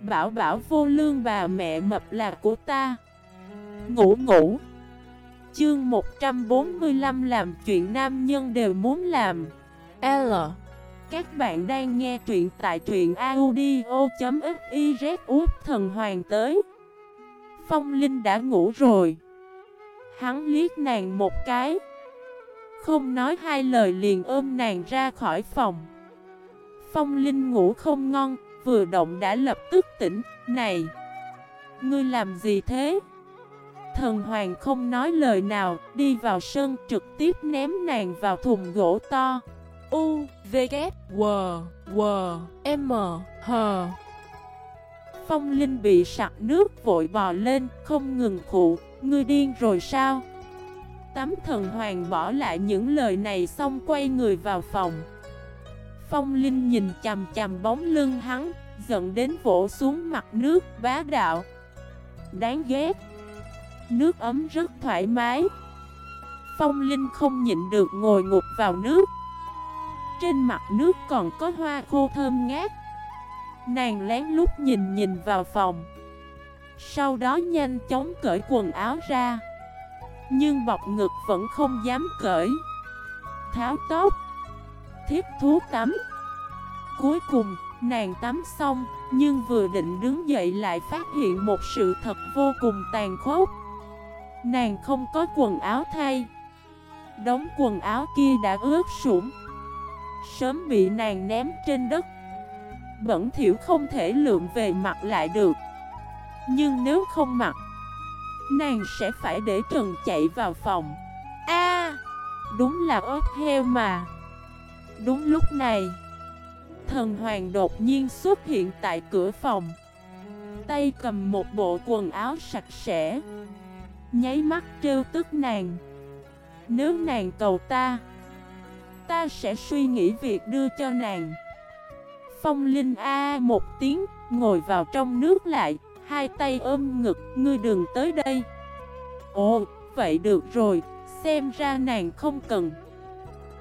Bảo bảo vô lương bà mẹ mập là của ta. Ngủ ngủ. Chương 145 làm chuyện nam nhân đều muốn làm. L. Các bạn đang nghe truyện tại truyện audio.xyz út thần hoàng tới. Phong Linh đã ngủ rồi. Hắn liếc nàng một cái. Không nói hai lời liền ôm nàng ra khỏi phòng. Phong Linh ngủ không ngon Vừa động đã lập tức tỉnh. Này Ngươi làm gì thế? Thần hoàng không nói lời nào Đi vào sân trực tiếp ném nàng vào thùng gỗ to. U, V, K, W, W, M, H. Phong Linh bị sặc nước vội bò lên Không ngừng khụ Ngươi điên rồi sao? Tắm thần hoàng bỏ lại những lời này Xong quay người vào phòng. Phong Linh nhìn chằm chằm bóng lưng hắn, Giận đến vỗ xuống mặt nước, bá đạo. Đáng ghét. Nước ấm rất thoải mái. Phong Linh không nhịn được ngồi ngục vào nước. Trên mặt nước còn có hoa khô thơm ngát. Nàng lén lút nhìn nhìn vào phòng. Sau đó nhanh chóng cởi quần áo ra. Nhưng bọc ngực vẫn không dám cởi. Tháo tóc. Thiết thú tắm. Cuối cùng, nàng tắm xong Nhưng vừa định đứng dậy lại phát hiện một sự thật vô cùng tàn khốc. Nàng không có quần áo thay. Đống quần áo kia đã ướt sũng. Sớm bị nàng ném trên đất. Bẩn thiểu không thể lượm về mặt lại được. Nhưng nếu không mặc Nàng sẽ phải để Trần chạy vào phòng. A, Đúng là ớt heo mà. Đúng lúc này, Thần hoàng đột nhiên xuất hiện tại cửa phòng. Tay cầm một bộ quần áo sạch sẽ, Nháy mắt trêu tức nàng. Nếu nàng cầu ta Ta sẽ suy nghĩ việc đưa cho nàng. Phong Linh A một tiếng, Ngồi vào trong nước lại, Hai tay ôm ngực, Ngươi đừng tới đây. Ồ, vậy được rồi, Xem ra nàng không cần.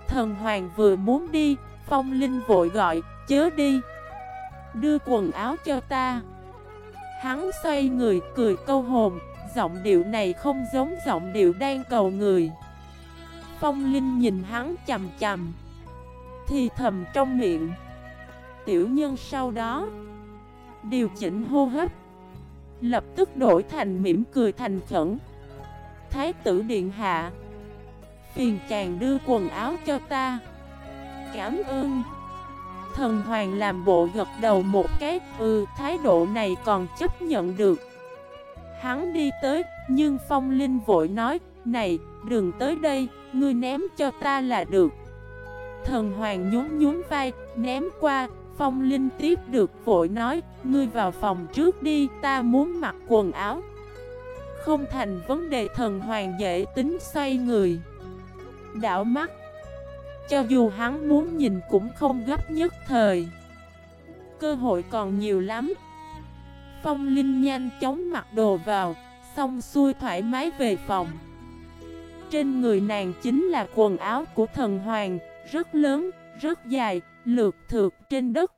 Thần Hoàng vừa muốn đi, Phong Linh vội gọi, Chớ đi. Đưa quần áo cho ta. Hắn xoay người, cười câu hồn, Giọng điệu này không giống giọng điệu đang cầu người. Phong Linh nhìn hắn chầm chầm Thì thầm trong miệng, Tiểu nhân sau đó. Điều chỉnh hô hấp, Lập tức đổi thành mỉm cười thành khẩn. Thái tử điện hạ Phiền chàng đưa quần áo cho ta. Cảm ơn. Thần hoàng làm bộ gật đầu một cái. Ừ thái độ này còn chấp nhận được. Hắn đi tới, Nhưng phong linh vội nói, Này, đừng tới đây, Ngươi ném cho ta là được. Thần hoàng nhún nhún vai, Ném qua. Phong linh tiếp được, vội nói, Ngươi vào phòng trước đi, Ta muốn mặc quần áo. Không thành vấn đề, thần hoàng dễ tính xoay người. Đảo mắt. Cho dù hắn muốn nhìn cũng không gấp nhất thời. Cơ hội còn nhiều lắm. Phong Linh nhanh chóng mặc đồ vào Xong xuôi thoải mái về phòng. Trên người nàng chính là quần áo của thần hoàng Rất lớn, rất dài, lượt thượt trên đất.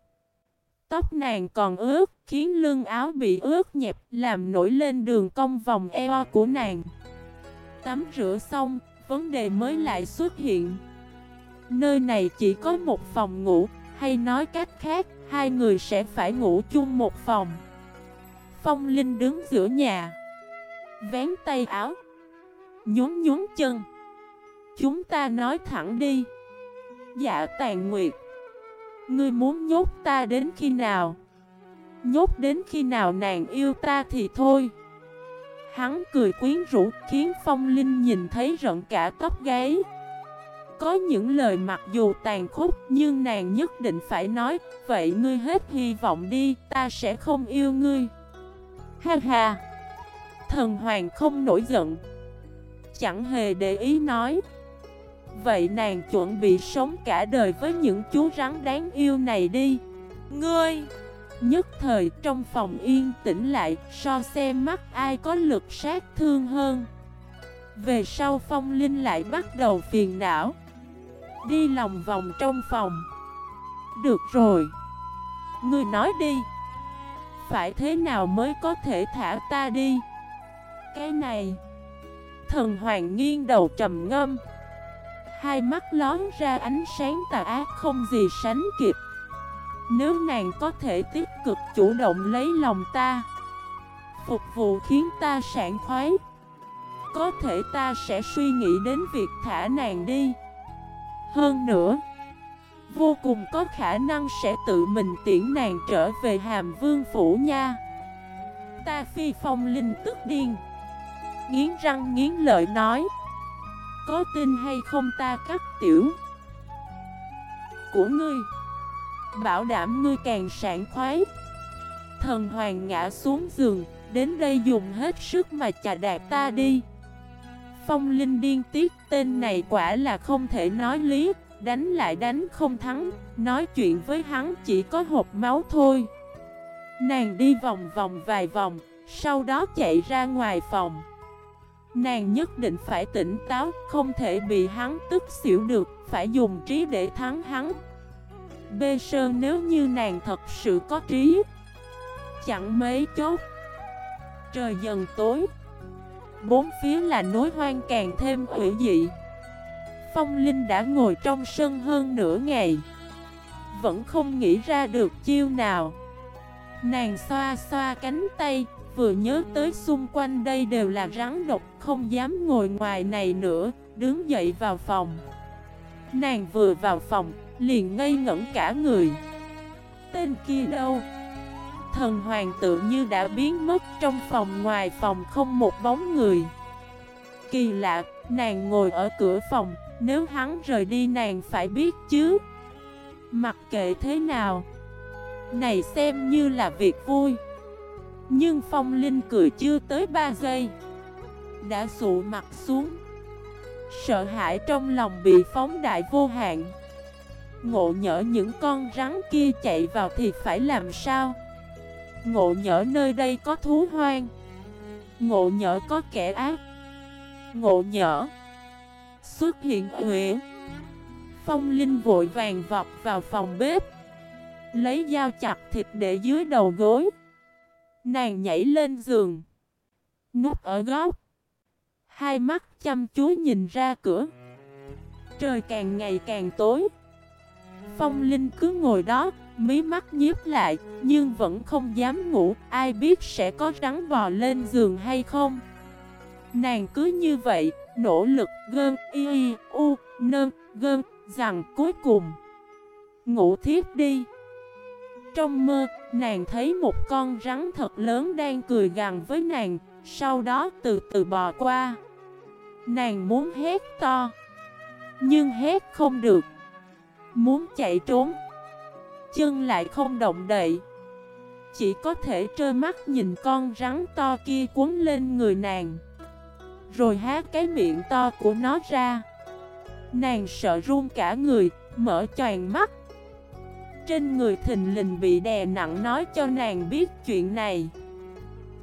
Tóc nàng còn ướt Khiến lưng áo bị ướt nhẹp Làm nổi lên đường cong vòng eo của nàng. Tắm rửa xong Vấn đề mới lại xuất hiện Nơi này chỉ có một phòng ngủ, hay nói cách khác, hai người sẽ phải ngủ chung một phòng. Phong Linh đứng giữa nhà, vén tay áo, nhún nhún chân. Chúng ta nói thẳng đi. Dạ tàn nguyệt, ngươi muốn nhốt ta đến khi nào? Nhốt đến khi nào nàng yêu ta thì thôi. Hắn cười quyến rũ khiến Phong Linh nhìn thấy rợn cả tóc gáy. Có những lời mặc dù tàn khốc nhưng nàng nhất định phải nói Vậy ngươi hết hy vọng đi, ta sẽ không yêu ngươi. Ha ha. Thần hoàng không nổi giận. Chẳng hề để ý nói. Vậy nàng chuẩn bị sống cả đời với những chú rắn đáng yêu này đi. Ngươi! Nhất thời, trong phòng yên tĩnh lại, So xem mắt ai có lực sát thương hơn. Về sau phong linh lại bắt đầu phiền não. Đi lòng vòng trong phòng. Được rồi. Ngươi nói đi. Phải thế nào mới có thể thả ta đi? Cái này. Thần hoàng nghiêng đầu trầm ngâm. Hai mắt lón ra ánh sáng tà ác không gì sánh kịp. Nếu nàng có thể tích cực chủ động lấy lòng ta, Phục vụ khiến ta sảng khoái, Có thể ta sẽ suy nghĩ đến việc thả nàng đi. Hơn nữa, Vô cùng có khả năng sẽ tự mình tiễn nàng trở về hàm vương phủ nha. Ta phi phong linh tức điên, Nghiến răng nghiến lợi nói, Có tin hay không ta cắt tiểu Của ngươi? Bảo đảm ngươi càng sảng khoái. Thần hoàng ngã xuống giường, Đến đây dùng hết sức mà chà đạp ta đi. Phong linh điên tiết, tên này quả là không thể nói lý, Đánh lại đánh không thắng, Nói chuyện với hắn chỉ có hộp máu thôi. Nàng đi vòng vòng vài vòng, Sau đó chạy ra ngoài phòng. Nàng nhất định phải tỉnh táo, Không thể bị hắn tức xỉu được, Phải dùng trí để thắng hắn. Bê Sơn nếu như nàng thật sự có trí. Chẳng mấy chốt Trời dần tối. Bốn phía là nối hoang càng thêm hủy dị. Phong Linh đã ngồi trong sân hơn nửa ngày. Vẫn không nghĩ ra được chiêu nào. Nàng xoa xoa cánh tay, Vừa nhớ tới xung quanh đây đều là rắn độc, Không dám ngồi ngoài này nữa, Đứng dậy vào phòng. Nàng vừa vào phòng Liền ngây ngẩn cả người. Tên kia đâu? Thần hoàng tự như đã biến mất trong phòng ngoài phòng không một bóng người. Kỳ lạ, nàng ngồi ở cửa phòng nếu hắn rời đi nàng phải biết chứ. Mặc kệ thế nào Này xem như là việc vui. Nhưng Phong Linh cười chưa tới 3 giây Đã sụ mặt xuống. Sợ hãi trong lòng bị phóng đại vô hạn. Ngộ nhỡ những con rắn kia chạy vào thì phải làm sao? Ngộ nhỡ nơi đây có thú hoang. Ngộ nhỡ có kẻ ác. Ngộ nhỡ xuất hiện huyện Phong Linh vội vàng vọt vào phòng bếp, Lấy dao chặt thịt để dưới đầu gối. Nàng nhảy lên giường, Núp ở góc. Hai mắt chăm chú nhìn ra cửa. Trời càng ngày càng tối. Phong Linh cứ ngồi đó, Mí mắt nhíp lại, Nhưng vẫn không dám ngủ. Ai biết sẽ có rắn bò lên giường hay không? Nàng cứ như vậy, nỗ lực gơn y u nơn gơn, rằng cuối cùng, ngủ thiếp đi. Trong mơ, nàng thấy một con rắn thật lớn đang cười gằn với nàng, sau đó từ từ bò qua. Nàng muốn hét to, nhưng hét không được muốn chạy trốn. Chân lại không động đậy. Chỉ có thể trơ mắt nhìn con rắn to kia cuốn lên người nàng. Rồi há cái miệng to của nó ra. Nàng sợ run cả người, mở choàng mắt. Trên người thình lình bị đè nặng nói cho nàng biết chuyện này.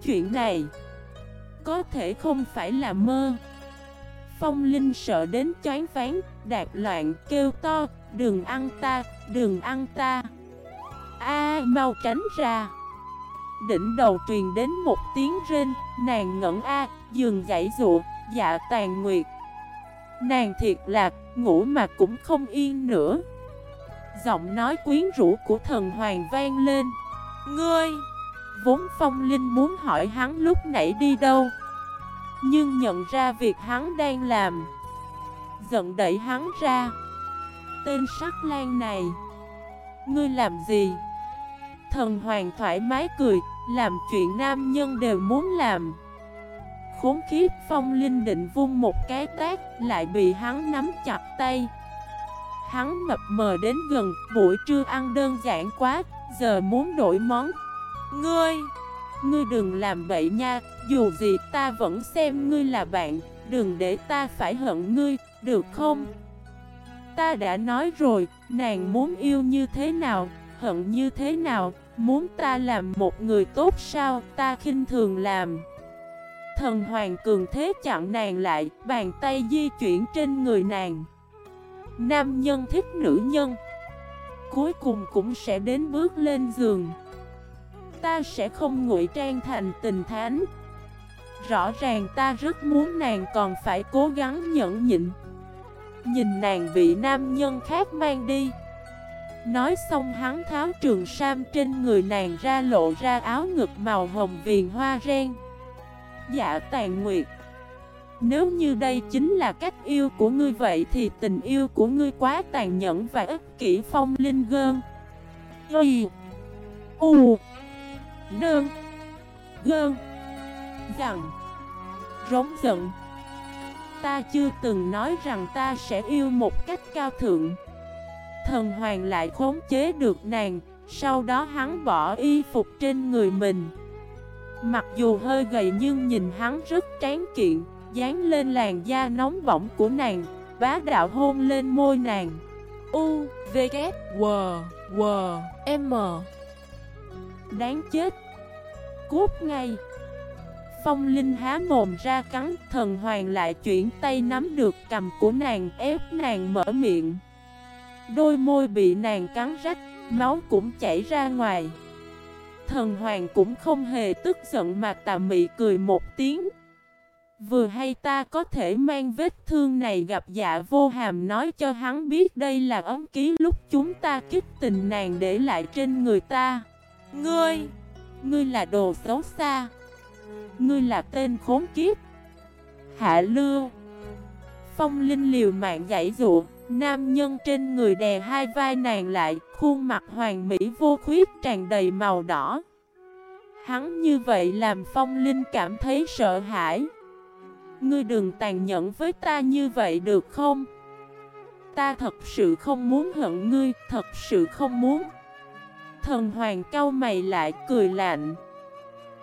Chuyện này Có thể không phải là mơ. Phong Linh sợ đến chán phán, đạp loạn, kêu to Đừng ăn ta, đừng ăn ta. A mau tránh ra. Đỉnh đầu truyền đến một tiếng rên Nàng ngẩn A giường gãy rụ, dạ tàn nguyệt. Nàng thiệt lạc, ngủ mà cũng không yên nữa. Giọng nói quyến rũ của thần hoàng vang lên. Ngươi! Vốn phong linh muốn hỏi hắn lúc nãy đi đâu. Nhưng nhận ra việc hắn đang làm. Giận đẩy hắn ra. Tên sắc lan này. Ngươi làm gì? Thần hoàng thoải mái cười. Làm chuyện nam nhân đều muốn làm. Khốn khiếp phong linh định vung một cái tác Lại bị hắn nắm chặt tay. Hắn mập mờ đến gần, Buổi trưa ăn đơn giản quá, Giờ muốn đổi món. Ngươi! Ngươi đừng làm bậy nha Dù gì ta vẫn xem ngươi là bạn Đừng để ta phải hận ngươi Được không Ta đã nói rồi Nàng muốn yêu như thế nào Hận như thế nào Muốn ta làm một người tốt sao Ta khinh thường làm Thần hoàng cường thế chặn nàng lại, bàn tay di chuyển trên người nàng. Nam nhân thích nữ nhân, cuối cùng cũng sẽ đến bước lên giường. Ta sẽ không ngụy trang thành tình thánh. Rõ ràng ta rất muốn nàng còn phải cố gắng nhẫn nhịn. Nhìn nàng bị nam nhân khác mang đi. Nói xong hắn tháo trường sam trên người nàng ra lộ ra áo ngực màu hồng viền hoa ren Dạ tàn nguyệt, Nếu như đây chính là cách yêu của ngươi vậy thì tình yêu của ngươi quá tàn nhẫn và ích kỷ phong linh gơn. Y, U nơn Gơn Rằng Rống giận. Ta chưa từng nói rằng ta sẽ yêu một cách cao thượng. Thần hoàng lại khống chế được nàng Sau đó hắn bỏ y phục trên người mình. Mặc dù hơi gầy nhưng nhìn hắn rất tráng kiện Dán lên làn da nóng bỏng của nàng Bá đạo hôn lên môi nàng. U, V, K, W, W, M. Đáng chết. Cút ngay. Phong Linh há mồm ra cắn, Thần hoàng lại chuyển tay nắm được cầm của nàng, ép nàng mở miệng. Đôi môi bị nàng cắn rách, Máu cũng chảy ra ngoài. Thần hoàng cũng không hề tức giận mà tà mị cười một tiếng. Vừa hay ta có thể mang vết thương này gặp dạ vô hàm nói cho hắn biết đây là ấm ký lúc chúng ta kích tình nàng để lại trên người ta. Ngươi, ngươi là đồ xấu xa. Ngươi là tên khốn kiếp. Hạ lưu. Phong Linh liều mạng giải dụ Nam nhân trên người đè hai vai nàng lại Khuôn mặt hoàng mỹ vô khuyết tràn đầy màu đỏ. Hắn như vậy làm Phong Linh cảm thấy sợ hãi. Ngươi đừng tàn nhẫn với ta như vậy được không? Ta thật sự không muốn hận ngươi, thật sự không muốn. Thần hoàng cau mày lại cười lạnh.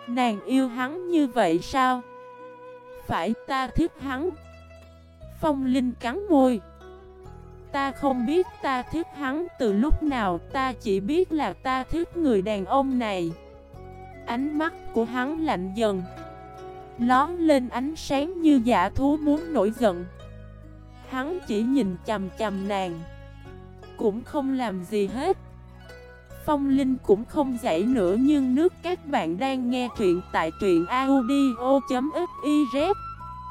Nàng yêu hắn như vậy sao? Phải, ta thích hắn. Phong Linh cắn môi. Ta không biết ta thích hắn, từ lúc nào Ta chỉ biết là ta thích người đàn ông này. Ánh mắt của hắn lạnh dần, Lón lên ánh sáng như giả thú muốn nổi giận. Hắn chỉ nhìn chầm chầm nàng, Cũng không làm gì hết. Phong Linh cũng không dậy nữa, nhưng nước các bạn đang nghe truyện tại truyện audio.fif